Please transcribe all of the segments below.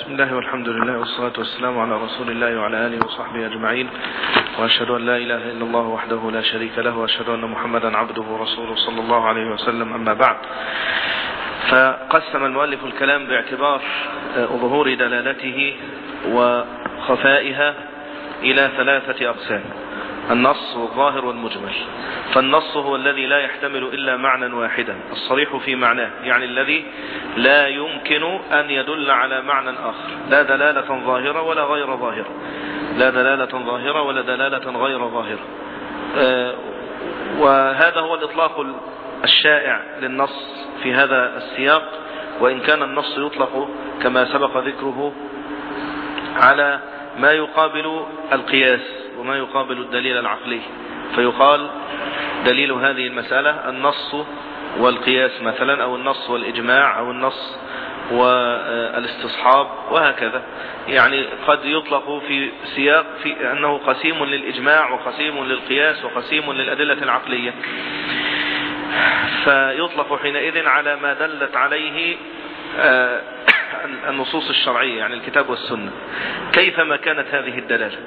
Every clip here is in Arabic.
بسم الله والحمد لله والصلاة والسلام على رسول الله وعلى آله وصحبه أجمعين وأشهد أن لا إله إلا الله وحده لا شريك له وأشهد أن محمدا عبده ورسوله صلى الله عليه وسلم أما بعد فقسم المؤلف الكلام باعتبار ظهور دلالته وخفائها إلى ثلاثة أقسام النص والظاهر والمجمل فالنص هو الذي لا يحتمل إلا معنى واحدا. الصريح في معناه يعني الذي لا يمكن أن يدل على معنى آخر. لا دلالة ظاهرة ولا غير ظاهرة. لا دلالة ظاهرة ولا دلالة غير ظاهرة. آه وهذا هو الإطلاق الشائع للنص في هذا السياق. وإن كان النص يطلق كما سبق ذكره على ما يقابل القياس. وما يقابل الدليل العقلي. فيقال دليل هذه المسألة النص والقياس مثلا أو النص والإجماع أو النص والاستصحاب وهكذا. يعني قد يطلق في سياق في أنه قسيم للإجماع وقسيم للقياس وقسيم للأدلة العقلية. فيطلق حينئذ على ما دلت عليه النصوص الشرعية يعني الكتاب والسنة. كيفما كانت هذه الدلالة؟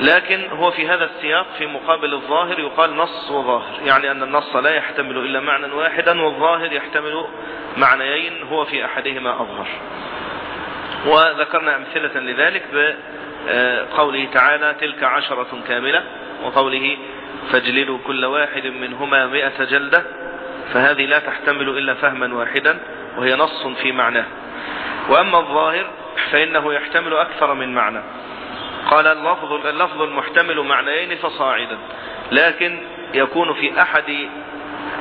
لكن هو في هذا السياق في مقابل الظاهر يقال نص وظاهر يعني أن النص لا يحتمل إلا معنى واحدا والظاهر يحتمل معنيين هو في أحدهما أظهر. وذكرنا أمثلة لذلك بقوله تعالى تلك عشرة كاملة وقوله فاجلدوا كل واحد منهما مئة جلدة فهذه لا تحتمل إلا فهما واحدا وهي نص في معناه. وأما الظاهر فإنه يحتمل أكثر من معنى. قال اللفظ, اللفظ المحتمل معنيين فصاعدا لكن يكون في أحد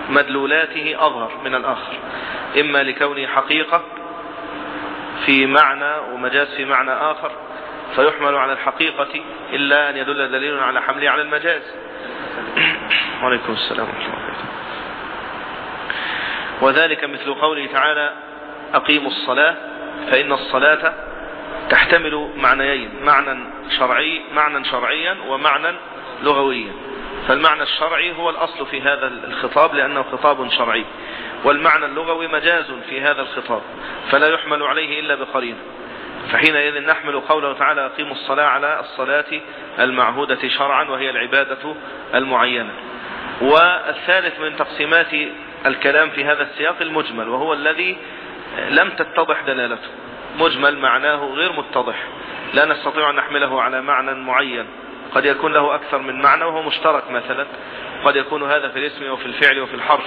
مدلولاته أظهر من الآخر. إما لكونه حقيقة في معنى ومجاز في معنى آخر فيحمل على الحقيقة إلا أن يدل دليل على حمله على المجاز. وعليكم السلام ورحمة الله وذلك مثل قوله تعالى أقيموا الصلاة فإن الصلاة تحتمل معنيين معنى شرعي معنى شرعيا ومعنى لغويا. فالمعنى الشرعي هو الأصل في هذا الخطاب لأنه خطاب شرعي. والمعنى اللغوي مجاز في هذا الخطاب فلا يحمل عليه إلا بقرين فحينئذ نحمل قوله تعالى أقيموا الصلاة على الصلاة المعهودة شرعا وهي العبادة المعينة. والثالث من تقسيمات الكلام في هذا السياق المجمل وهو الذي لم تتضح دلالته. مجمل معناه غير متضح. لا نستطيع أن نحمله على معنى معين. قد يكون له أكثر من معنى وهو مشترك مثلا. قد يكون هذا في الاسم وفي الفعل وفي الحرف.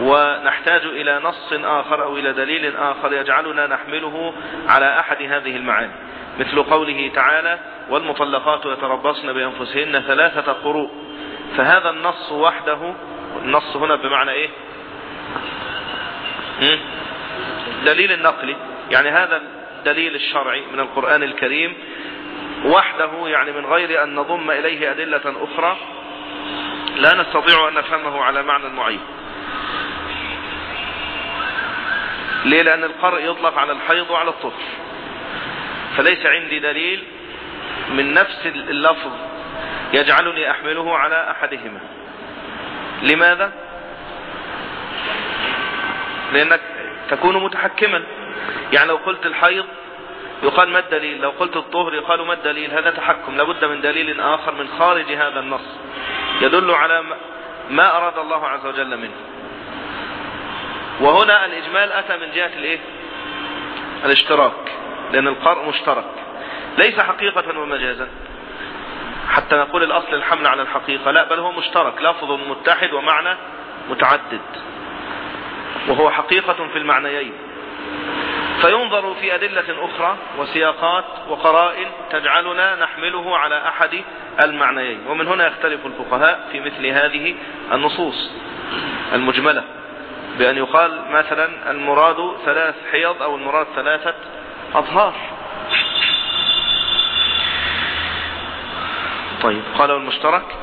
ونحتاج إلى نص آخر أو إلى دليل آخر يجعلنا نحمله على أحد هذه المعاني. مثل قوله تعالى والمطلقات يتربصن بأنفسهن ثلاثة قروء. فهذا النص وحده النص هنا بمعنى إيه؟ دليل النقل. يعني هذا الدليل الشرعي من القرآن الكريم وحده يعني من غير أن نضم إليه أدلة أخرى لا نستطيع أن نفهمه على معنى معين. ليه؟ لأن القرء يطلق على الحيض وعلى الطهر فليس عندي دليل من نفس اللفظ يجعلني أحمله على أحدهما. لماذا؟ لأنك تكون متحكما. يعني لو قلت الحيض يقال ما الدليل لو قلت الطهر يقال ما الدليل هذا تحكم لابد من دليل آخر من خارج هذا النص يدل على ما أراد الله عز وجل منه. وهنا الإجمال أتى من جهة الإيه؟ الاشتراك لأن القرء مشترك ليس حقيقة ومجازا حتى نقول الأصل الحمل على الحقيقة لا بل هو مشترك لفظ متحد ومعنى متعدد. وهو حقيقة في المعنيين. فينظر في أدلة أخرى وسياقات وقرائن تجعلنا نحمله على أحد المعنيين. ومن هنا يختلف الفقهاء في مثل هذه النصوص المجملة بأن يقال مثلا المراد ثلاث حيض أو المراد ثلاثة أطهار طيب قال المشترك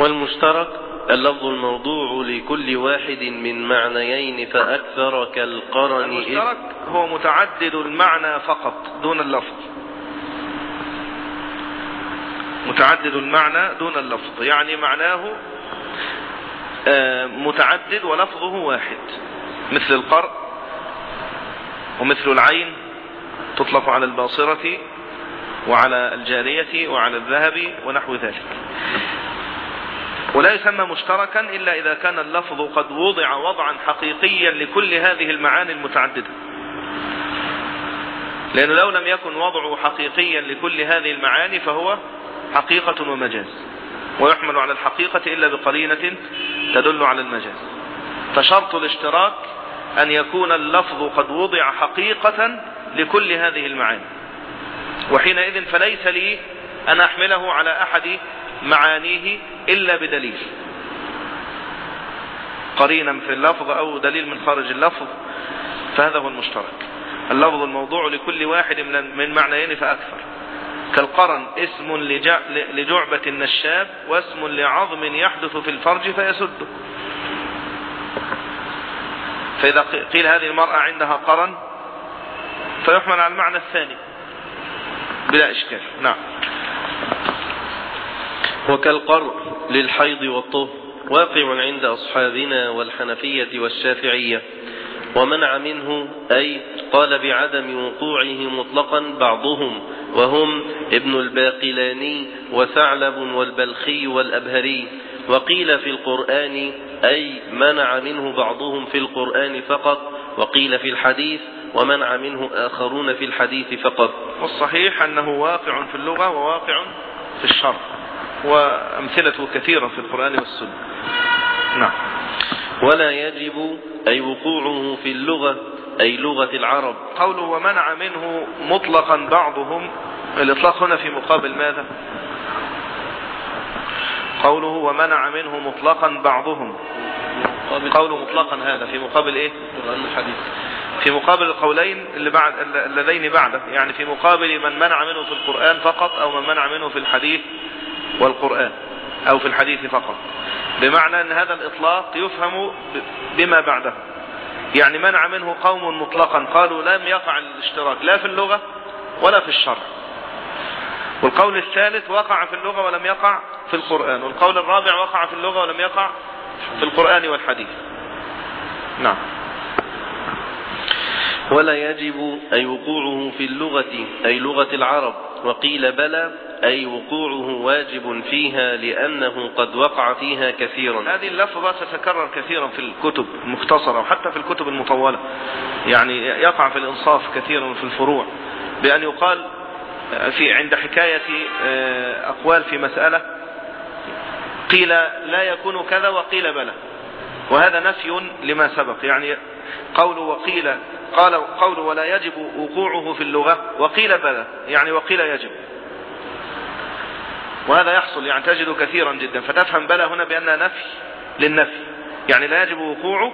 والمشترك اللفظ الموضوع لكل واحد من معنيين فأكثر كالقرن المشترك هو متعدد المعنى فقط دون اللفظ. متعدد المعنى دون اللفظ يعني معناه متعدد ولفظه واحد. مثل القرء ومثل العين تطلق على الباصرة وعلى الجارية وعلى الذهب ونحو ذلك. ولا يسمى مشتركا إلا إذا كان اللفظ قد وضع وضعا حقيقيا لكل هذه المعاني المتعددة. لأنه لو لم يكن وضعه حقيقيا لكل هذه المعاني فهو حقيقة ومجاز. ويحمل على الحقيقة إلا بقرينة تدل على المجاز. فشرط الاشتراك أن يكون اللفظ قد وضع حقيقة لكل هذه المعاني. وحينئذ فليس لي أن أحمله على أحد معانيه إلا بدليل. قرينا في اللفظ أو دليل من خارج اللفظ فهذا هو المشترك. اللفظ الموضوع لكل واحد من معنيين فأكثر. كالقرن اسم لجعبة النشاب واسم لعظم يحدث في الفرج فيسده فإذا قيل هذه المرأة عندها قرن فيحمل على المعنى الثاني بلا إشكال. نعم. وكالقرن للحيض والطهر واقع عند أصحابنا والحنفية والشافعية. ومنع منه أي قال بعدم وقوعه مطلقا بعضهم وهم ابن الباقلاني وثعلب والبلخي والأبهري. وقيل في القرآن أي منع منه بعضهم في القرآن فقط وقيل في الحديث ومنع منه آخرون في الحديث فقط. والصحيح أنه واقع في اللغة وواقع في الشرع. وأمثلته كثيرة في القرآن والسنة. نعم. ولا يجب أي وقوعه في اللغة أي لغة العرب. قوله ومنع منه مطلقا بعضهم. الإطلاق هنا في مقابل ماذا؟ قوله ومنع منه مطلقا بعضهم. قوله مطلقا هذا في مقابل إيه؟ الحديث في مقابل القولين اللي بعد اللذين بعده. يعني في مقابل من منع منه في القرآن فقط أو من منع منه في الحديث. والقرآن أو في الحديث فقط. بمعنى أن هذا الإطلاق يفهم بما بعده. يعني منع منه قوم مطلقا. قالوا لم يقع الاشتراك لا في اللغة ولا في الشرع. والقول الثالث وقع في اللغة ولم يقع في القرآن. والقول الرابع وقع في اللغة ولم يقع في القرآن والحديث. نعم. ولا يجب أي وقوعه في اللغة أي لغة العرب. وقيل بلى أي وقوعه واجب فيها لأنه قد وقع فيها كثيرا. هذه اللفظة تتكرر كثيرا في الكتب المختصرة وحتى في الكتب المطولة. يعني يقع في الإنصاف كثيرا في الفروع. بأن يقال في عند حكاية أقوال في مسألة قيل لا يكون كذا وقيل بلى. وهذا نفي لما سبق. يعني قول وقيل قال قول ولا يجب وقوعه في اللغة وقيل بلى. يعني وقيل يجب. وهذا يحصل يعني تجد كثيرا جدا. فتفهم بلى هنا بأنها نفي للنفي. يعني لا يجب وقوعه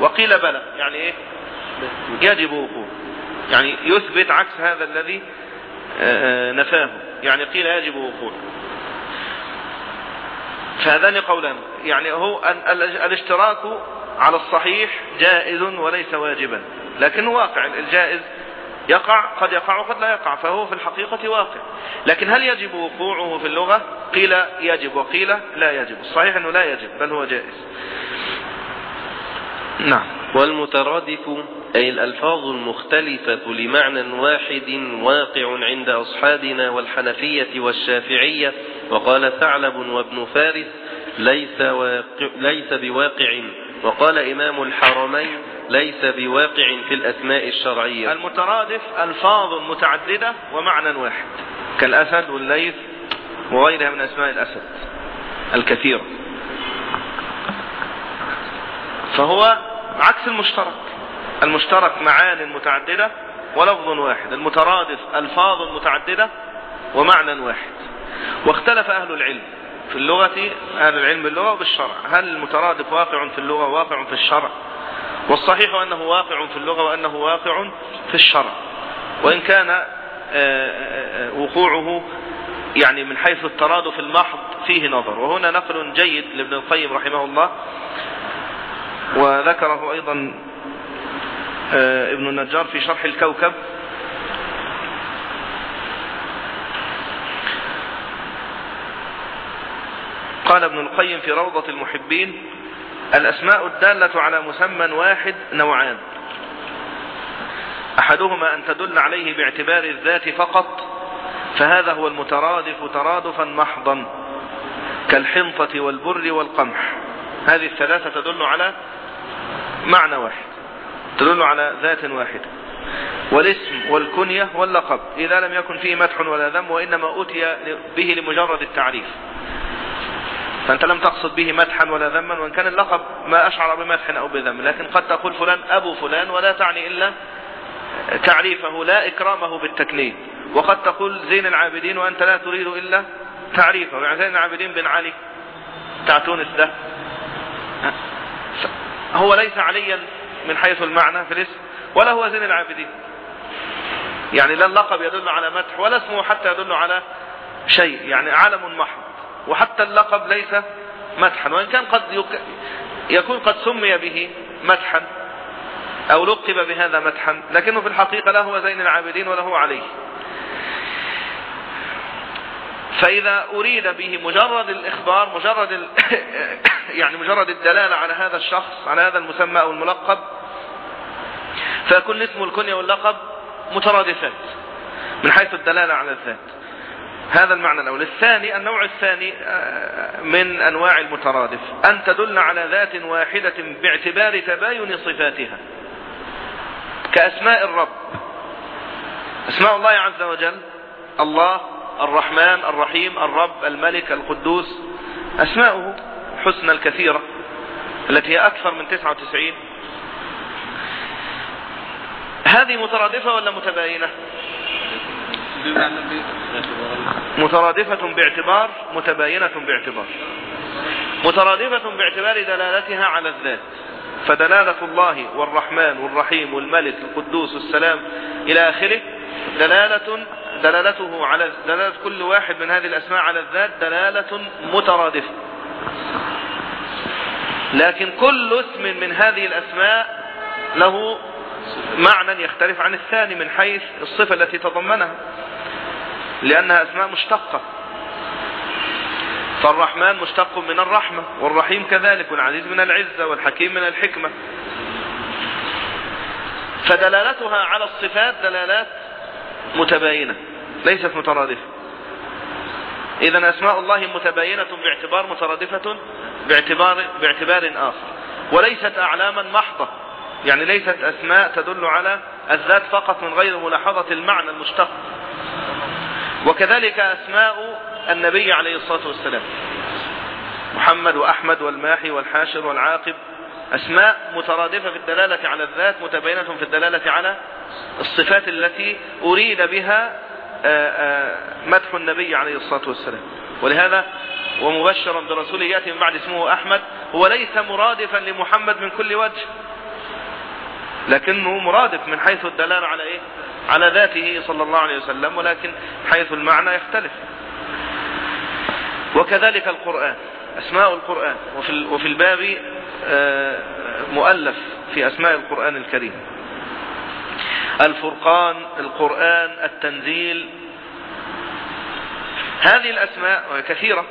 وقيل بلى. يعني إيه؟ يجب وقوعه يعني يثبت عكس هذا الذي نفاه. يعني قيل يجب وقوعه فهذان قولان. يعني هو الاشتراك على الصحيح جائز وليس واجبا. لكن واقع. الجائز يقع قد يقع وقد لا يقع فهو في الحقيقة واقع. لكن هل يجب وقوعه في اللغة؟ قيل يجب وقيل لا يجب. الصحيح أنه لا يجب بل هو جائز. نعم. والمترادف أي الألفاظ المختلفة لمعنى واحد واقع عند أصحابنا والحنفية والشافعية وقال ثعلب وابن فارس ليس, واقع ليس بواقع وقال إمام الحرمين ليس بواقع في الأسماء الشرعية. المترادف ألفاظ متعددة ومعنى واحد. كالأسد والليث وغيرها من أسماء الأسد الكثيرة. فهو عكس المشترك. المشترك معان متعددة ولفظ واحد. المترادف ألفاظ متعددة ومعنى واحد. واختلف أهل العلم في اللغة أهل العلم باللغة وبالشرع. هل المترادف واقع في اللغة واقع في الشرع؟ والصحيح أنه واقع في اللغة وأنه واقع في الشرع. وإن كان وقوعه يعني من حيث الترادف المحض فيه نظر. وهنا نقل جيد لابن القيم رحمه الله وذكره أيضا ابن النجار في شرح الكوكب. قال ابن القيم في روضة المحبين الأسماء الدالة على مسمى واحد نوعان. أحدهما أن تدل عليه باعتبار الذات فقط فهذا هو المترادف ترادفا محضا كالحنطة والبر والقمح. هذه الثلاثة تدل على معنى واحد تدل على ذات واحدة والاسم والكنية واللقب إذا لم يكن فيه مدح ولا ذم وإنما أتي به لمجرد التعريف. فأنت لم تقصد به مدحا ولا ذما وإن كان اللقب ما أشعر بمدح أو بذم. لكن قد تقول فلان أبو فلان ولا تعني إلا تعريفه لا إكرامه بالتكليم وقد تقول زين العابدين وأنت لا تريد إلا تعريفه. يعني زين العابدين بن علي بتاع تونس ده هو ليس عليا من حيث المعنى في الاسم ولا هو زين العابدين. يعني لا اللقب يدل على مدح ولا اسمه حتى يدل على شيء. يعني علم محض. وحتى اللقب ليس مدحا وإن كان قد يكون قد سمي به مدحا أو لقب بهذا مدحا لكنه في الحقيقة لا هو زين العابدين ولا هو عليه فإذا أريد به مجرد الإخبار مجرد. يعني مجرد الدلالة على هذا الشخص على هذا المسمى أو الملقب فيكون الاسم والكنية واللقب مترادفات من حيث الدلالة على الذات هذا المعنى الأول. الثاني النوع الثاني من أنواع المترادف. أن تدل على ذات واحدة باعتبار تباين صفاتها. كأسماء الرب. أسماء الله عز وجل. الله الرحمن الرحيم الرب الملك القدوس. أسماؤه حسنى الكثيرة التي هي أكثر من 99 هذه مترادفة ولا متباينة؟ مترادفة باعتبار متباينة باعتبار. مترادفة باعتبار دلالتها على الذات. فدلالة الله والرحمن والرحيم والملك القدوس السلام إلى آخره دلالة دلالته على دلالة كل واحد من هذه الأسماء على الذات دلالة مترادفة. لكن كل اسم من هذه الأسماء له معنى يختلف عن الثاني من حيث الصفة التي تضمنها. لأنها أسماء مشتقة. فالرحمن مشتق من الرحمة والرحيم كذلك والعزيز من العزة والحكيم من الحكمة. فدلالتها على الصفات دلالات متباينة ليست مترادفة. إذا أسماء الله متباينة باعتبار مترادفة باعتبار, باعتبار آخر. وليست أعلاما محضة يعني ليست أسماء تدل على الذات فقط من غير ملاحظة المعنى المشتق. وكذلك أسماء النبي عليه الصلاة والسلام. محمد وأحمد والماحي والحاشر والعاقب. أسماء مترادفة في الدلالة على الذات متبينة في الدلالة على الصفات التي أريد بها مدح النبي عليه الصلاة والسلام. ولهذا ومبشرا برسوله يأتي من بعد اسمه أحمد هو ليس مرادفا لمحمد من كل وجه. لكنه مرادف من حيث الدلالة على إيه؟ على ذاته صلى الله عليه وسلم ولكن حيث المعنى يختلف. وكذلك القرآن أسماء القرآن وفي وفي الباب مؤلف في أسماء القرآن الكريم. الفرقان القرآن التنزيل. هذه الأسماء كثيرة.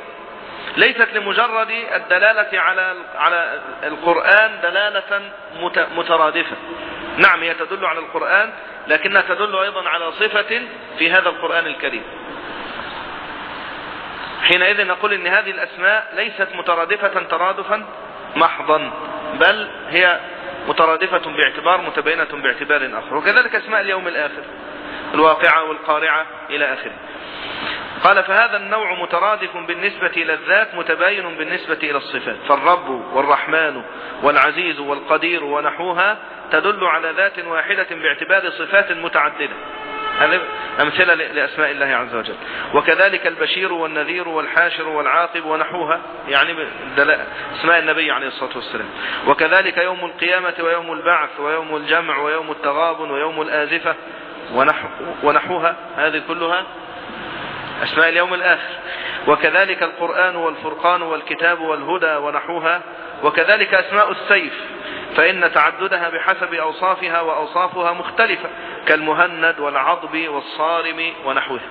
ليست لمجرد الدلالة على على القرآن دلالة مترادفة. نعم هي تدل على القرآن لكنها تدل أيضا على صفة في هذا القرآن الكريم. حينئذ نقول إن هذه الأسماء ليست مترادفة ترادفا محضا بل هي مترادفة باعتبار متبينة باعتبار آخر. وكذلك أسماء اليوم الآخر الواقعة والقارعة إلى آخره. قال فهذا النوع مترادف بالنسبة إلى الذات متباين بالنسبة إلى الصفات. فالرب والرحمن والعزيز والقدير ونحوها تدل على ذات واحدة باعتبار صفات متعددة. هذه أمثلة لأسماء الله عز وجل. وكذلك البشير والنذير والحاشر والعاقب ونحوها يعني أسماء النبي عليه الصلاة والسلام. وكذلك يوم القيامة ويوم البعث ويوم الجمع ويوم التغابن ويوم الآزفة ونحو ونحوها هذه كلها أسماء اليوم الآخر. وكذلك القرآن والفرقان والكتاب والهدى ونحوها وكذلك أسماء السيف فإن تعددها بحسب أوصافها وأوصافها مختلفة كالمهند والعضب والصارم ونحوها.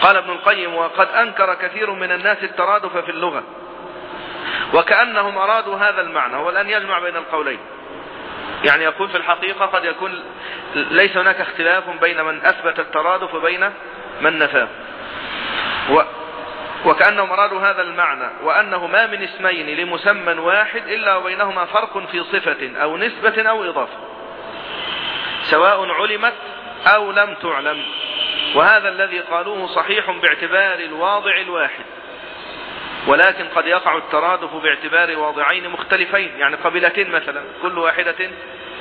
قال ابن القيم وقد أنكر كثير من الناس الترادف في اللغة وكأنهم أرادوا هذا المعنى هو الآن يجمع بين القولين. يعني يقول في الحقيقة قد يكون ليس هناك اختلاف بين من أثبت الترادف وبين من نفاه. و وكأنهم أرادوا هذا المعنى وأنه ما من اسمين لمسمى واحد إلا وبينهما فرق في صفة أو نسبة أو إضافة. سواء علمت أو لم تعلم. وهذا الذي قالوه صحيح باعتبار الواضع الواحد. ولكن قد يقع الترادف باعتبار واضعين مختلفين. يعني قبيلتين مثلا كل واحدة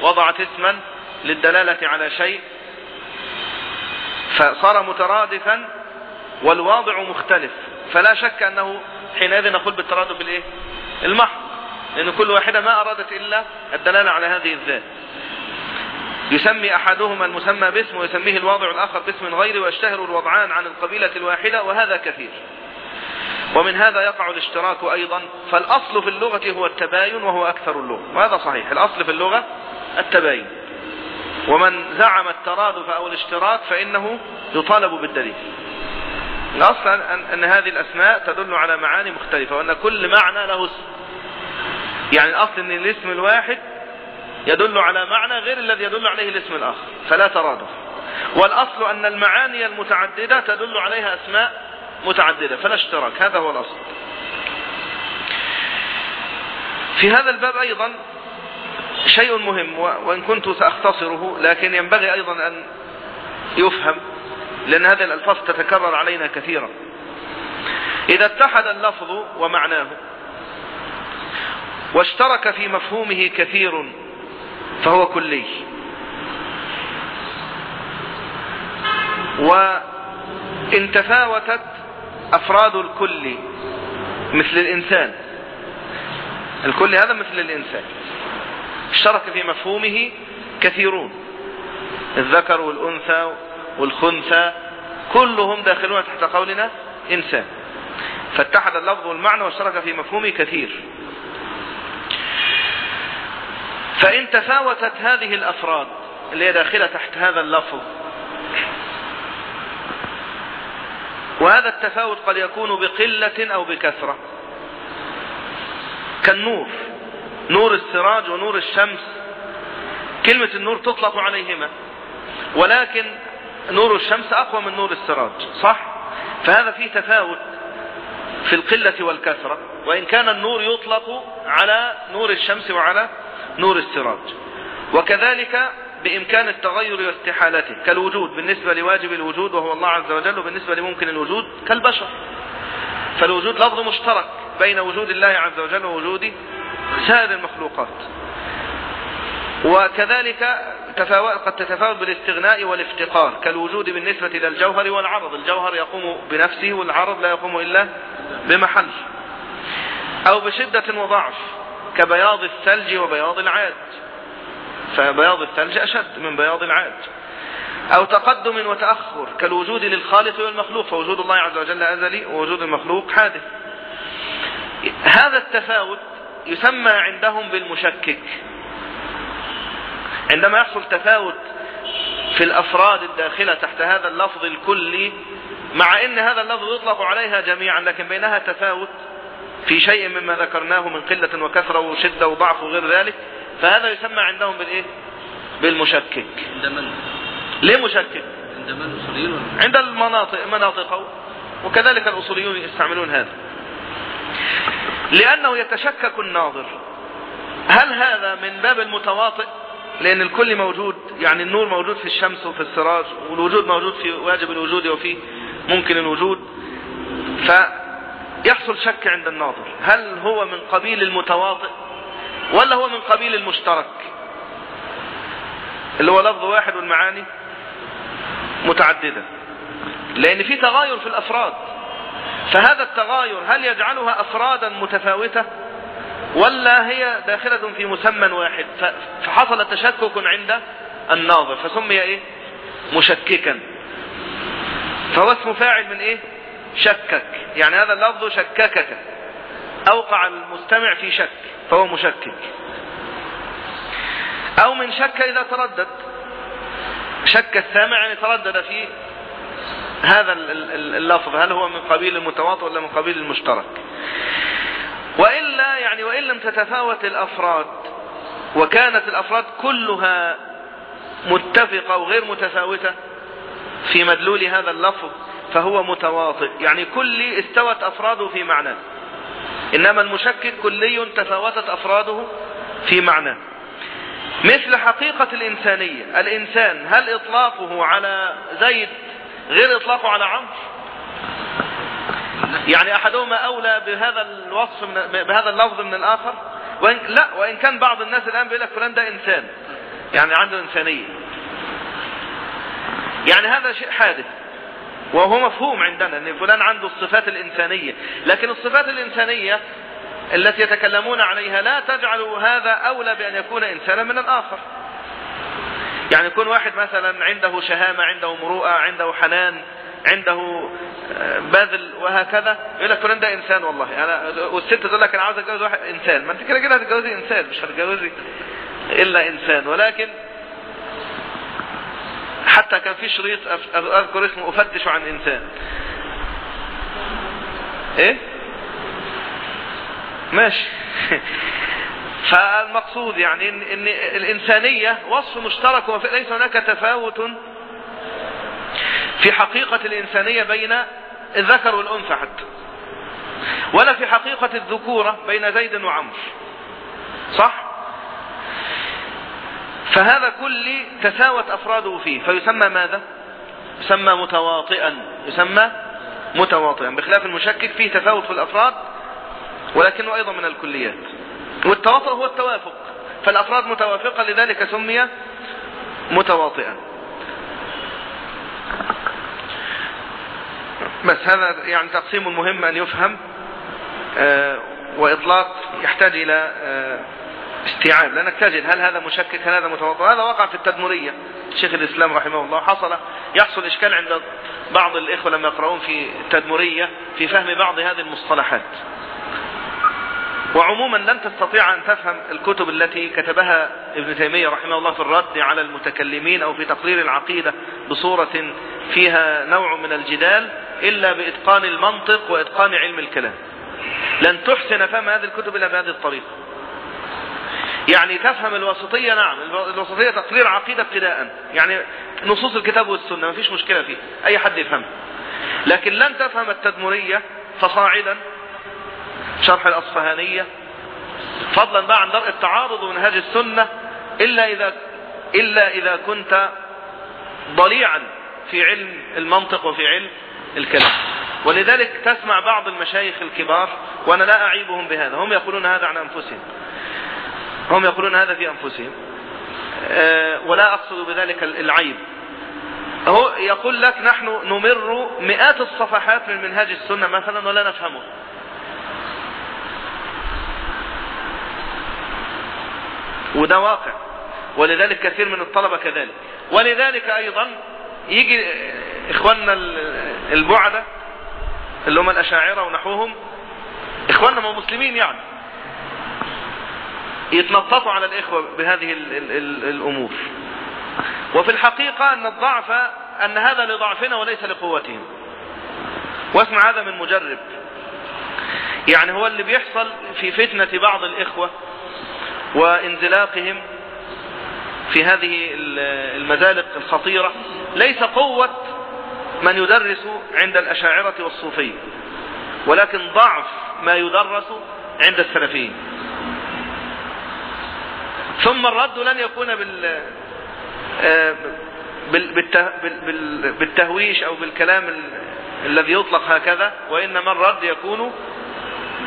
وضعت اسما للدلالة على شيء فصار مترادفا والواضع مختلف. فلا شك أنه حينئذ نقول بالترادف الايه المحض. لأن كل واحدة ما أرادت إلا الدلالة على هذه الذات. يسمي أحدهما المسمى باسم ويسميه الواضع الآخر باسم غيره ويشتهر الوضعان عن القبيلة الواحدة وهذا كثير. ومن هذا يقع الاشتراك أيضا. فالأصل في اللغة هو التباين وهو أكثر اللغة. وهذا صحيح. الأصل في اللغة التباين. ومن زعم الترادف أو الاشتراك فإنه يطالب بالدليل. الأصل أن, هذه الأسماء تدل على معاني مختلفة وأن كل معنى له اسم. يعني الأصل أن الاسم الواحد يدل على معنى غير الذي يدل عليه الاسم الآخر فلا ترادف والأصل أن المعاني المتعددة تدل عليها أسماء متعددة فلا اشتراك. هذا هو الأصل. في هذا الباب أيضا شيء مهم وإن كنت سأختصره لكن ينبغي أيضا أن يفهم لأن هذه الألفاظ تتكرر علينا كثيرا. إذا اتحد اللفظ ومعناه واشترك في مفهومه كثير فهو كلي. وإن تفاوتت أفراد الكل مثل الإنسان. الكل هذا مثل الإنسان. اشترك في مفهومه كثيرون. الذكر والأنثى والخنثى كلهم داخلون تحت قولنا إنسان. فاتحد اللفظ والمعنى واشترك في مفهومه كثير. فإن تفاوتت هذه الأفراد اللي هي داخلة تحت هذا اللفظ وهذا التفاوت قد يكون بقلة أو بكثرة. كالنور. نور السراج ونور الشمس. كلمة النور تطلق عليهما ولكن نور الشمس أقوى من نور السراج صح؟ فهذا فيه تفاوت في القلة والكثرة وإن كان النور يطلق على نور الشمس وعلى نور السراج. وكذلك بإمكان التغير واستحالته كالوجود بالنسبة لواجب الوجود وهو الله عز وجل وبالنسبة لممكن الوجود كالبشر. فالوجود لفظ مشترك بين وجود الله عز وجل ووجود سائر المخلوقات. وكذلك قد تتفاوت بالاستغناء والافتقار كالوجود بالنسبة إلى الجوهر والعرض. الجوهر يقوم بنفسه والعرض لا يقوم إلا بمحل. أو بشدة وضعف كبياض الثلج وبياض العاد. فبياض الثلج أشد من بياض العاد. أو تقدم وتأخر كالوجود للخالق والمخلوق. فوجود الله عز وجل أزلي ووجود المخلوق حادث. هذا التفاوت يسمى عندهم بالمشكك. عندما يحصل تفاوت في الأفراد الداخلة تحت هذا اللفظ الكلي مع إن هذا اللفظ يطلق عليها جميعا لكن بينها تفاوت في شيء مما ذكرناه من قلة وكثرة وشدة وضعف وغير ذلك فهذا يسمى عندهم بالإيه؟ بالمشكك. عند من؟ ليه مشكك؟ عند من؟ الاصوليين عند المناطق مناطق وكذلك الأصوليون يستعملون هذا. لأنه يتشكك الناظر. هل هذا من باب المتواطئ؟ لأن الكل موجود يعني النور موجود في الشمس وفي السراج والوجود موجود في واجب الوجود وفي ممكن الوجود. فيحصل شك عند الناظر. هل هو من قبيل المتواطئ ولا هو من قبيل المشترك؟ اللي هو لفظ واحد والمعاني متعددة. لأن في تغاير في الأفراد. فهذا التغاير هل يجعلها أفرادا متفاوتة؟ ولا هي داخلة في مسمى واحد؟ فحصل تشكك عند الناظر فسمي إيه؟ مشككا. فهو اسم فاعل من إيه؟ شكك. يعني هذا اللفظ شككك. أوقع المستمع في شك فهو مشكك. أو من شك إذا تردد. شك السامع يعني تردد في هذا اللفظ هل هو من قبيل المتواطئ ولا من قبيل المشترك؟ وإلا يعني وإن لم تتفاوت الأفراد وكانت الأفراد كلها متفقة وغير متفاوتة في مدلول هذا اللفظ فهو متواطئ. يعني كل استوت أفراده في معناه إنما المشكك كلي تفاوتت أفراده في معناه مثل حقيقة الإنسانية. الإنسان هل إطلاقه على زيد غير إطلاقه على عمرو. يعني أحدهما أولى بهذا الوصف من بهذا اللفظ من الآخر. وإن لا وإن كان بعض الناس الآن بيقول لك فلان ده إنسان. يعني عنده إنسانية. يعني هذا شيء حادث. وهو مفهوم عندنا إن فلان عنده الصفات الإنسانية. لكن الصفات الإنسانية التي يتكلمون عليها لا تجعل هذا أولى بأن يكون إنسانا من الآخر. يعني يكون واحد مثلا عنده شهامة عنده مروءة عنده حنان عنده باذل وهكذا يقول لك فلان ده إنسان والله. أنا والست تقول لك أنا عاوز أتجوز واحد إنسان. ما أنت كده كده هتتجوزي إنسان مش هتتجوزي إلا إنسان. ولكن حتى كان في شريط أذكر اسمه أفتش عن إنسان. إيه؟ ماشي. فالمقصود يعني ان, الإنسانية وصف مشترك وليس هناك تفاوت في حقيقة الإنسانية بين الذكر والأنثى حتى. ولا في حقيقة الذكورة بين زيد وعمر. صح؟ فهذا كل تساوت أفراده فيه. فيسمى ماذا؟ يسمى متواطئا. يسمى متواطئا. بخلاف المشكك فيه تفاوت في الأفراد ولكنه أيضا من الكليات. والتواطؤ هو التوافق. فالأفراد متوافقة لذلك سمي متواطئا. بس هذا يعني تقسيم مهم أن يفهم آه وإطلاق يحتاج إلى آه استيعاب. لأنك تجد هل هذا مشكك هل هذا متوضع هذا وقع في التدمرية. شيخ الإسلام رحمه الله حصل يحصل إشكال عند بعض الإخوة لما يقرؤون في التدمرية في فهم بعض هذه المصطلحات. وعموما لن تستطيع أن تفهم الكتب التي كتبها ابن تيمية رحمه الله في الرد على المتكلمين أو في تقرير العقيدة بصورة فيها نوع من الجدال إلا بإتقان المنطق وإتقان علم الكلام. لن تحسن فهم هذه الكتب إلا بهذه الطريقة. يعني تفهم الوسطية نعم الوسطية تقرير عقيدة ابتداء يعني نصوص الكتاب والسنة ما فيش مشكلة فيه أي حد يفهمها لكن لن تفهم التدمرية فصاعدا شرح الأصفهانية. فضلا بقى عن درء التعارض ومنهاج السنة إلا إذا إلا إذا كنت ضليعا في علم المنطق وفي علم الكلام. ولذلك تسمع بعض المشايخ الكبار وأنا لا أعيبهم بهذا. هم يقولون هذا عن أنفسهم. هم يقولون هذا في أنفسهم. أه ولا أقصد بذلك العيب. هو يقول لك نحن نمر مئات الصفحات من منهاج السنة مثلا ولا نفهمه. وده واقع. ولذلك كثير من الطلبة كذلك. ولذلك أيضا يجي إخواننا البعدة اللي هم الأشاعرة ونحوهم إخواننا ما مسلمين يعني يتنططوا على الإخوة بهذه ال ال ال الأمور. وفي الحقيقة أن الضعف أن هذا لضعفنا وليس لقوتهم. واسمع هذا من مجرب. يعني هو اللي بيحصل في فتنة بعض الإخوة وانزلاقهم في هذه المزالق الخطيرة ليس قوة من يدرس عند الأشاعرة والصوفية ولكن ضعف ما يدرس عند السلفيين. ثم الرد لن يكون بال بالتهويش أو بالكلام الذي يطلق هكذا وإنما الرد يكون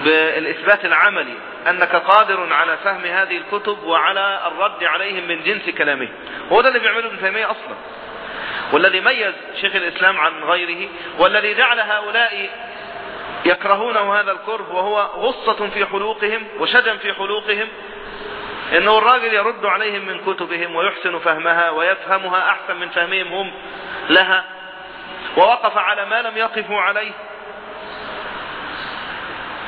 بالإثبات العملي. أنك قادر على فهم هذه الكتب وعلى الرد عليهم من جنس كلامه. هو ده اللي بيعمله ابن تيمية أصلا. والذي ميز شيخ الإسلام عن غيره والذي جعل هؤلاء يكرهونه هذا الكره وهو غصة في حلوقهم وشجن في حلوقهم إنه الراجل يرد عليهم من كتبهم ويحسن فهمها ويفهمها أحسن من فهمهم هم لها ووقف على ما لم يقفوا عليه.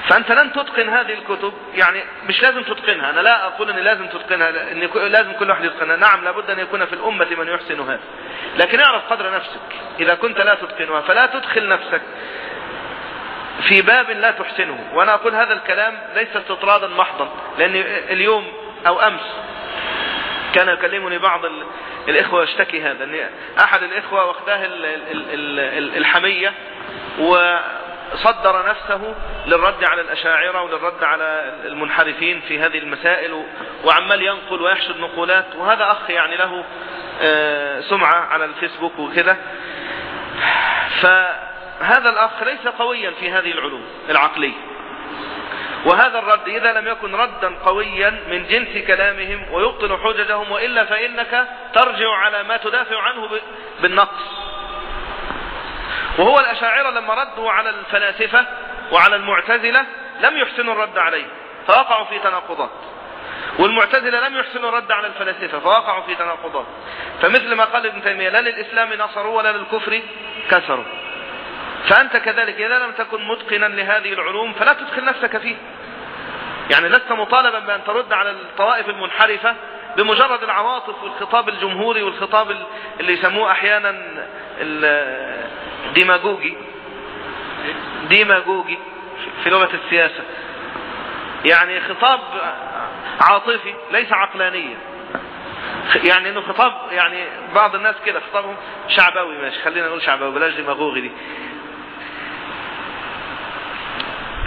فأنت لن تتقن هذه الكتب يعني مش لازم تتقنها. أنا لا أقول ان لازم تتقنها ان لازم كل واحد يتقنها. نعم لابد أن يكون في الأمة من يحسن هذا لكن اعرف قدر نفسك. إذا كنت لا تتقنها فلا تدخل نفسك في باب لا تحسنه. وأنا أقول هذا الكلام ليس استطرادا محضا لأن اليوم أو أمس كان يكلمني بعض الإخوة يشتكي هذا أن أحد الإخوة وأخداه الحمية وصدر نفسه للرد على الأشاعرة وللرد على المنحرفين في هذه المسائل وعمال ينقل ويحشد نقولات وهذا أخ يعني له سمعة على الفيسبوك وكذا. فهذا الأخ ليس قويا في هذه العلوم العقلية. وهذا الرد إذا لم يكن ردا قويا من جنس كلامهم ويبطل حججهم وإلا فإنك ترجع على ما تدافع عنه بالنقص. وهو الأشاعرة لما ردوا على الفلاسفة وعلى المعتزلة لم يحسنوا الرد عليه فوقعوا في تناقضات. والمعتزلة لم يحسنوا الرد على الفلاسفة فوقعوا في تناقضات. فمثل ما قال ابن تيمية لا للإسلام نصروا ولا للكفر كسروا. فأنت كذلك إذا لم تكن متقنا لهذه العلوم فلا تدخل نفسك فيه. يعني لست مطالبا بأن ترد على الطوائف المنحرفة بمجرد العواطف والخطاب الجمهوري والخطاب اللي يسموه أحيانا الديماغوجي ديماغوجي في لغة السياسة. يعني خطاب عاطفي ليس عقلانيا. يعني إنه خطاب يعني بعض الناس كده خطابهم شعبوي ماشي خلينا نقول شعبوي بلاش ديماغوغي دي.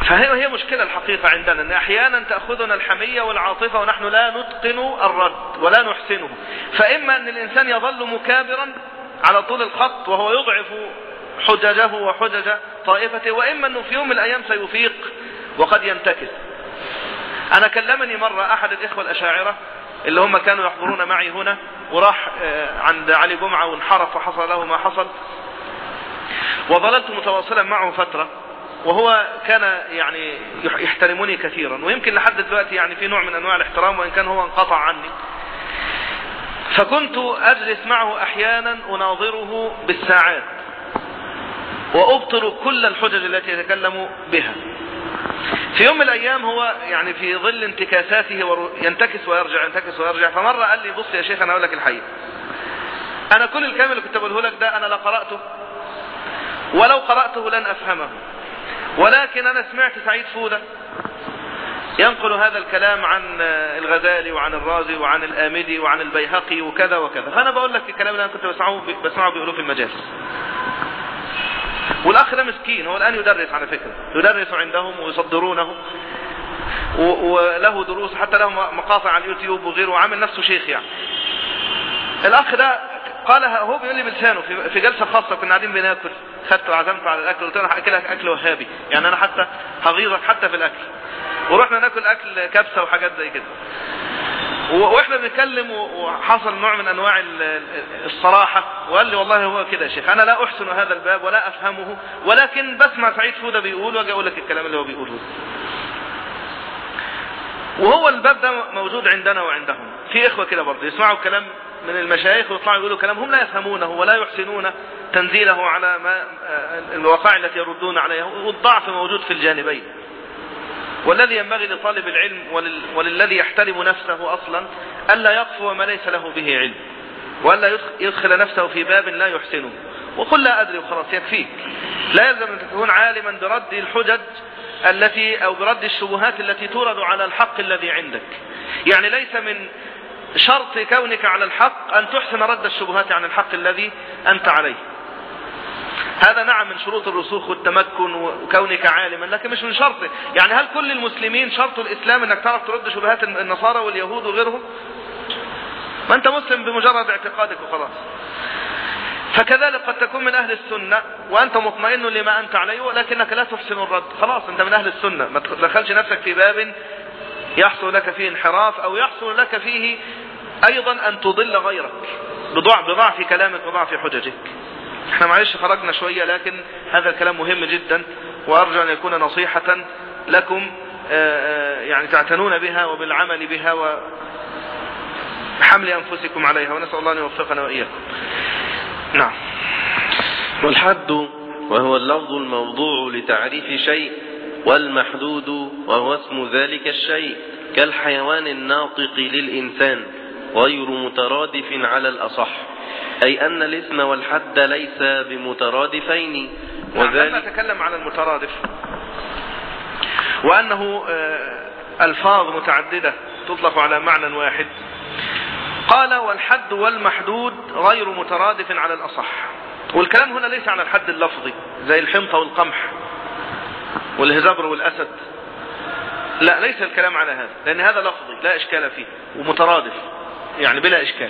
فهي هي مشكلة الحقيقة عندنا إن أحيانا تأخذنا الحمية والعاطفة ونحن لا نتقن الرد ولا نحسنه. فإما إن الإنسان يظل مكابرا على طول الخط وهو يضعف حججه وحجج طائفته وإما أنه في يوم من الأيام سيفيق وقد ينتكس. أنا كلمني مرة أحد الإخوة الأشاعرة اللي هم كانوا يحضرون معي هنا وراح عند علي جمعة وانحرف وحصل له ما حصل. وظللت متواصلا معه فترة وهو كان يعني يحترمني كثيرا ويمكن لحد دلوقتي يعني في نوع من أنواع الاحترام وإن كان هو انقطع عني. فكنت أجلس معه أحيانا أناظره بالساعات. وأبطل كل الحجج التي يتكلم بها. في يوم من الأيام هو يعني في ظل انتكاساته ينتكس ويرجع ينتكس ويرجع فمرة قال لي بص يا شيخ أنا أقول لك الحقيقة. أنا كل الكلام اللي كنت بقوله لك ده أنا لا قرأته ولو قرأته لن أفهمه. ولكن أنا سمعت سعيد فودة ينقل هذا الكلام عن الغزالي وعن الرازي وعن الآمدي وعن البيهقي وكذا وكذا. فأنا بقول لك الكلام اللي أنا كنت بسمعه بسمعه في المجالس والأخ ده مسكين هو الآن يدرس على فكرة. يدرس عندهم ويصدرونه. وله دروس حتى له مقاطع على اليوتيوب وغيره وعامل نفسه شيخ يعني. الأخ ده قالها هو بيقول لي بلسانه في, جلسة خاصة كنا قاعدين بناكل. خدته وعزمته على الأكل قلت له هأكلك أكل وهابي. يعني أنا حتى هغيظك حتى في الأكل. ورحنا ناكل أكل كبسة وحاجات زي كده. وإحنا بنتكلم وحصل نوع من انواع الصراحة وقال لي والله هو كده يا شيخ أنا لا أحسن هذا الباب ولا أفهمه ولكن بسمع سعيد فودة بيقول وأجي أقول لك الكلام اللي هو بيقوله. وهو الباب ده موجود عندنا وعندهم. في إخوة كده برضه يسمعوا الكلام من المشايخ ويطلعوا يقولوا كلام هم لا يفهمونه ولا يحسنون تنزيله على ما الوقائع التي يردون عليها والضعف موجود في الجانبين. والذي ينبغي لطالب العلم ولل... وللذي يحترم نفسه أصلا ألا يقفو ما ليس له به علم وألا يدخل نفسه في باب لا يحسنه. وقل لا أدري وخلاص يكفيك. لا يلزم أن تكون عالما برد الحجج التي أو برد الشبهات التي تورد على الحق الذي عندك. يعني ليس من شرط كونك على الحق أن تحسن رد الشبهات عن الحق الذي أنت عليه. هذا نعم من شروط الرسوخ والتمكن وكونك عالما لكن مش من شرط. يعني هل كل المسلمين شرط الإسلام أنك تعرف ترد شبهات النصارى واليهود وغيرهم؟ ما أنت مسلم بمجرد اعتقادك وخلاص. فكذلك قد تكون من أهل السنة وأنت مطمئن لما أنت عليه ولكنك لا تحسن الرد. خلاص أنت من أهل السنة. ما تدخلش نفسك في باب يحصل لك فيه انحراف أو يحصل لك فيه أيضا أن تضل غيرك. بضعف كلامك وضعف حججك. إحنا معلش خرجنا شوية لكن هذا الكلام مهم جدا وأرجو أن يكون نصيحة لكم يعني تعتنون بها وبالعمل بها وحمل أنفسكم عليها ونسأل الله أن يوفقنا وإياكم. نعم. والحد وهو اللفظ الموضوع لتعريف شيء والمحدود وهو اسم ذلك الشيء كالحيوان الناطق للإنسان غير مترادف على الأصح. أي أن الاسم والحد ليس بمترادفين وذلك نعم نتكلم عن المترادف. وأنه ألفاظ متعددة تطلق على معنى واحد. قال والحد والمحدود غير مترادف على الأصح. والكلام هنا ليس على الحد اللفظي زي الحنطة والقمح والهزبر والأسد. لا ليس الكلام على هذا لأن هذا لفظي لا إشكال فيه ومترادف يعني بلا إشكال.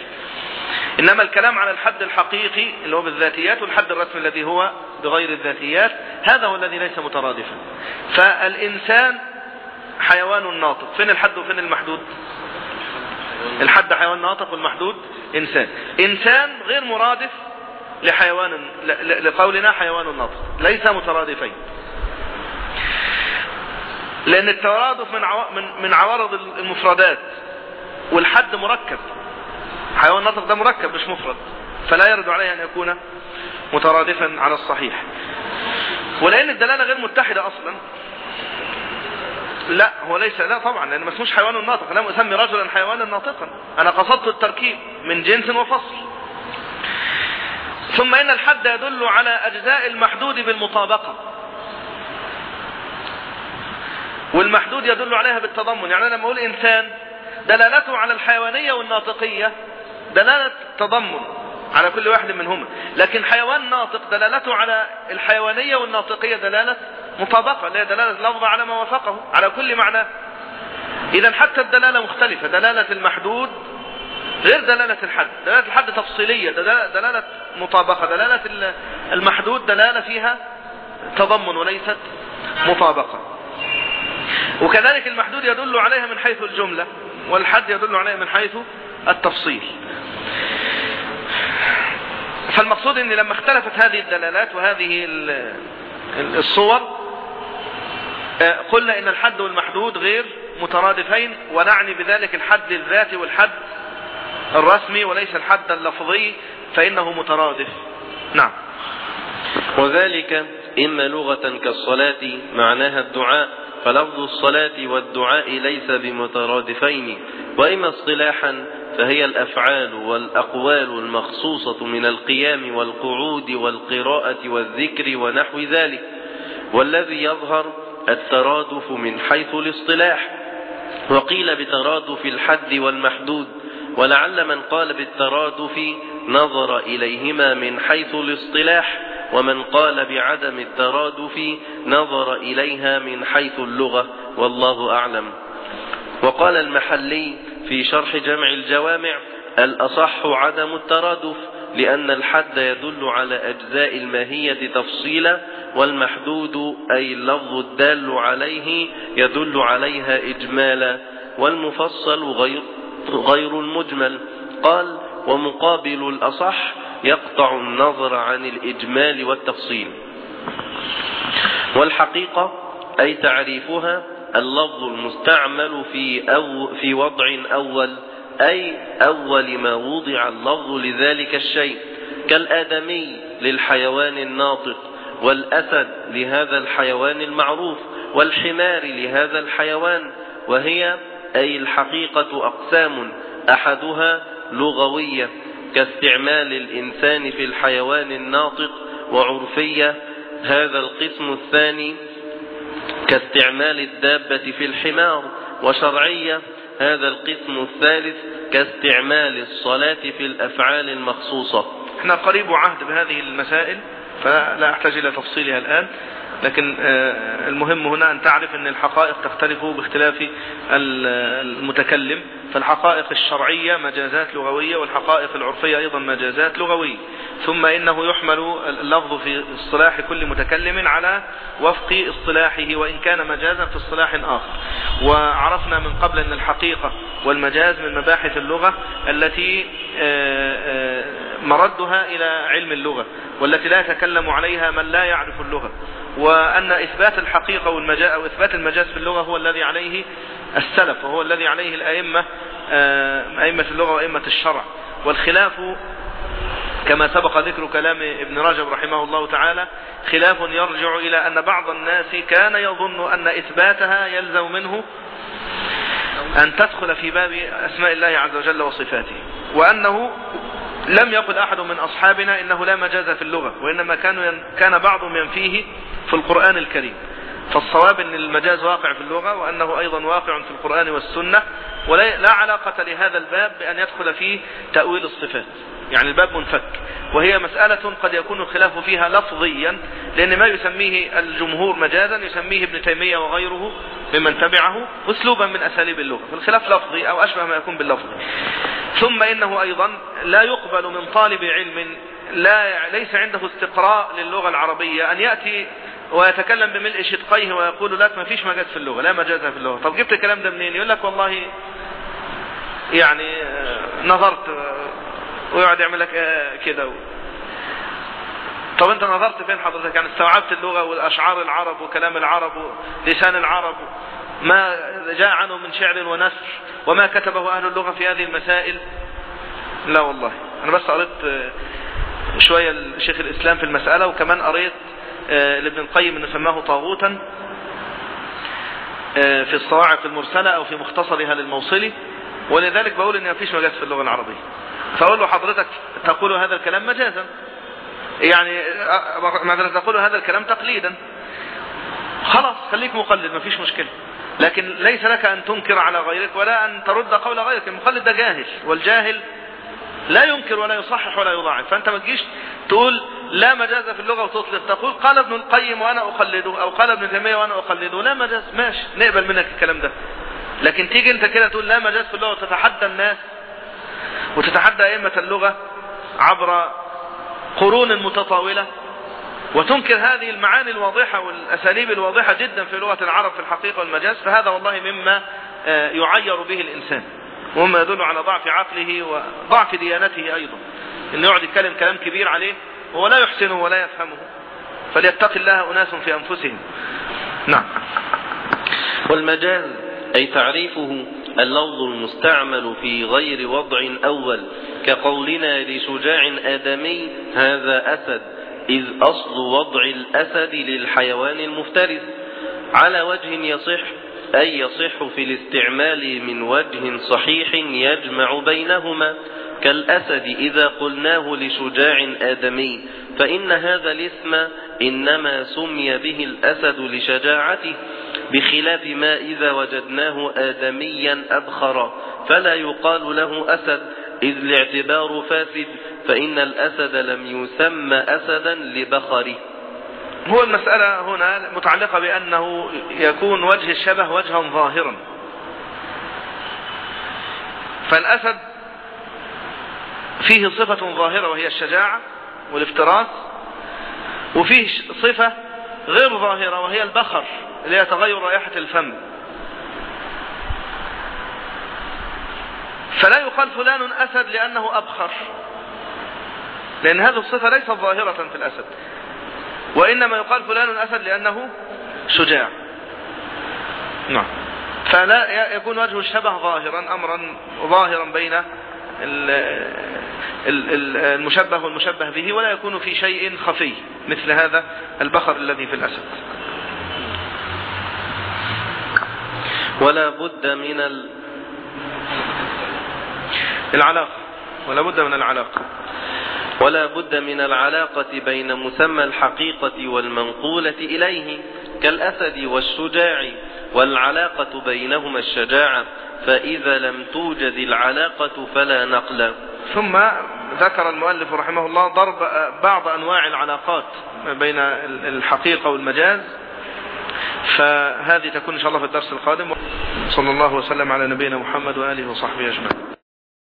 إنما الكلام على الحد الحقيقي اللي هو بالذاتيات والحد الرسمي الذي هو بغير الذاتيات هذا هو الذي ليس مترادفا. فالإنسان حيوان ناطق. فين الحد وفين المحدود؟ الحد حيوان ناطق والمحدود إنسان. إنسان غير مرادف لحيوان لقولنا حيوان ناطق ليس مترادفين. لأن الترادف من من من عوارض المفردات والحد مركب. حيوان ناطق ده مركب مش مفرد. فلا يرد عليه أن يكون مترادفا على الصحيح. ولأن الدلالة غير متحدة أصلا. لا هو ليس لا طبعا لأن ما اسموش حيوان ناطق. لم أسمي رجلا حيوانا ناطقا. أنا قصدت التركيب من جنس وفصل. ثم إن الحد يدل على أجزاء المحدود بالمطابقة. والمحدود يدل عليها بالتضمن. يعني لما أقول إنسان دلالته على الحيوانية والناطقية دلالة تضمن على كل واحد منهما. لكن حيوان ناطق دلالته على الحيوانية والناطقية دلالة مطابقة لا دلالة لفظ على ما وافقه على كل معنى. إذا حتى الدلالة مختلفة. دلالة المحدود غير دلالة الحد. دلالة الحد تفصيلية دلالة مطابقة. دلالة المحدود دلالة فيها تضمن وليست مطابقة. وكذلك المحدود يدل عليها من حيث الجملة والحد يدل عليها من حيث التفصيل. فالمقصود إن لما اختلفت هذه الدلالات وهذه الصور قلنا إن الحد والمحدود غير مترادفين ونعني بذلك الحد الذاتي والحد الرسمي وليس الحد اللفظي فإنه مترادف. نعم. وذلك إما لغة كالصلاة معناها الدعاء فلفظ الصلاة والدعاء ليس بمترادفين وإما اصطلاحا فهي الأفعال والأقوال المخصوصة من القيام والقعود والقراءة والذكر ونحو ذلك والذي يظهر الترادف من حيث الاصطلاح. وقيل بترادف الحد والمحدود ولعل من قال بالترادف نظر إليهما من حيث الاصطلاح ومن قال بعدم الترادف نظر إليها من حيث اللغة والله أعلم. وقال المحلي في شرح جمع الجوامع الأصح عدم الترادف لأن الحد يدل على أجزاء الماهية تفصيلا والمحدود أي اللفظ الدال عليه يدل عليها إجمالا والمفصل غير, غير المجمل. قال ومقابل الأصح يقطع النظر عن الإجمال والتفصيل. والحقيقة أي تعريفها اللفظ المستعمل في, أو في وضع أول أي أول ما وضع اللفظ لذلك الشيء كالآدمي للحيوان الناطق والأسد لهذا الحيوان المعروف والحمار لهذا الحيوان وهي أي الحقيقة أقسام أحدها لغوية كاستعمال الإنسان في الحيوان الناطق وعرفية هذا القسم الثاني كاستعمال الدابة في الحمار وشرعية هذا القسم الثالث كاستعمال الصلاة في الأفعال المخصوصة. إحنا قريب عهد بهذه المسائل. فلا أحتاج إلى تفصيلها الآن لكن المهم هنا أن تعرف أن الحقائق تختلف باختلاف المتكلم. فالحقائق الشرعية مجازات لغوية والحقائق العرفية أيضا مجازات لغوية ثم إنه يحمل اللفظ في اصطلاح كل متكلم على وفق اصطلاحه وإن كان مجازا في اصطلاح آخر. وعرفنا من قبل أن الحقيقة والمجاز من مباحث اللغة التي مردها إلى علم اللغة والتي لا يتكلم عليها من لا يعرف اللغة. وأن إثبات الحقيقة والمجاز أو إثبات المجاز في اللغة هو الذي عليه السلف وهو الذي عليه الأئمة أئمة اللغة وأئمة الشرع. والخلاف كما سبق ذكر كلام ابن رجب رحمه الله تعالى خلاف يرجع إلى أن بعض الناس كان يظن أن إثباتها يلزم منه أن تدخل في باب أسماء الله عز وجل وصفاته وأنه لم يقل أحد من أصحابنا إنه لا مجاز في اللغة وإنما كانوا كان بعضهم ينفيه في القرآن الكريم. فالصواب إن المجاز واقع في اللغة وأنه أيضا واقع في القرآن والسنة ولا لا علاقة لهذا الباب بأن يدخل فيه تأويل الصفات يعني الباب منفك. وهي مسألة قد يكون الخلاف فيها لفظيا لأن ما يسميه الجمهور مجازا يسميه ابن تيمية وغيره ممن تبعه أسلوبا من أساليب اللغة فالخلاف لفظي أو أشبه ما يكون باللفظ. ثم إنه أيضا لا يقبل من طالب علم لا ليس عنده استقراء للغة العربية أن يأتي ويتكلم بملء شدقيه ويقول لك ما فيش مجاز في اللغة لا مجاز في اللغة. طب جبت الكلام ده منين؟ يقول لك والله يعني نظرت ويقعد يعمل لك كده. طب انت نظرت فين حضرتك؟ يعني استوعبت اللغة والأشعار العرب وكلام العرب ولسان العرب؟ ما جاء عنه من شعر ونثر؟ وما كتبه أهل اللغة في هذه المسائل؟ لا والله. أنا بس قريت شوية الشيخ الإسلام في المسألة وكمان قريت لابن القيم إنه سماه طاغوتا في الصواعق المرسلة أو في مختصرها للموصلي ولذلك بقول إن مفيش مجاز في اللغة العربية. فأقول له حضرتك تقول هذا الكلام مجازا. يعني مثلا تقول هذا الكلام تقليدا. خلاص خليك مقلد مفيش مشكلة. لكن ليس لك أن تنكر على غيرك ولا أن ترد قول غيرك. المقلد ده جاهل والجاهل لا ينكر ولا يصحح ولا يضاعف. فأنت ما تجيش تقول لا مجاز في اللغة وتطلق تقول قال ابن القيم وأنا اقلده أو قال ابن تيمية وأنا اقلده لا مجاز. ماشي. نقبل منك الكلام ده. لكن تيجي انت كده تقول لا مجاز في اللغة وتتحدى الناس وتتحدى أئمة اللغة عبر قرون متطاولة. وتنكر هذه المعاني الواضحة والأساليب الواضحة جدا في لغة العرب في الحقيقة والمجاز. فهذا والله مما يعير به الإنسان. ومما يدل على ضعف عقله وضعف ديانته أيضا. إنه يقعد يتكلم كلام كبير عليه وهو لا يحسنه ولا يفهمه. فليتق الله أناس في أنفسهم. نعم. والمجاز أي تعريفه اللفظ المستعمل في غير وضع أول كقولنا لشجاع آدمي هذا أسد إذ أصل وضع الأسد للحيوان المفترس. على وجه يصح أي يصح في الاستعمال من وجه صحيح يجمع بينهما. كالأسد إذا قلناه لشجاع آدمي فإن هذا الاسم إنما سمي به الأسد لشجاعته بخلاف ما إذا وجدناه آدميا أبخر. فلا يقال له أسد إذ الاعتبار فاسد فإن الأسد لم يسمى أسدا لبخره. هو المسألة هنا متعلقة بأنه يكون وجه الشبه وجها ظاهرا. فالأسد فيه صفة ظاهرة وهي الشجاعة والافتراس وفيه صفة غير ظاهرة وهي البخر اللي هي تغير رائحة الفم. فلا يقال فلان أسد لأنه أبخر لأن هذه الصفة ليست ظاهرة في الأسد. وإنما يقال فلان أسد لأنه شجاع. نعم. فلا يكون وجه الشبه ظاهرا أمرا ظاهرا بين المشبه والمشبه به ولا يكون في شيء خفي مثل هذا البخر الذي في الأسد. ولا بد من ال... العلاقة ولا بد من العلاقة ولا بد من العلاقة بين مسمى الحقيقة والمنقولة إليه كالأسد والشجاع والعلاقة بينهما الشجاعة فإذا لم توجد العلاقة فلا نقل. ثم ذكر المؤلف رحمه الله ضرب بعض أنواع العلاقات بين الحقيقة والمجاز. فهذه تكون إن شاء الله في الدرس القادم. صلى الله وسلم على نبينا محمد وآله وصحبه أجمعين.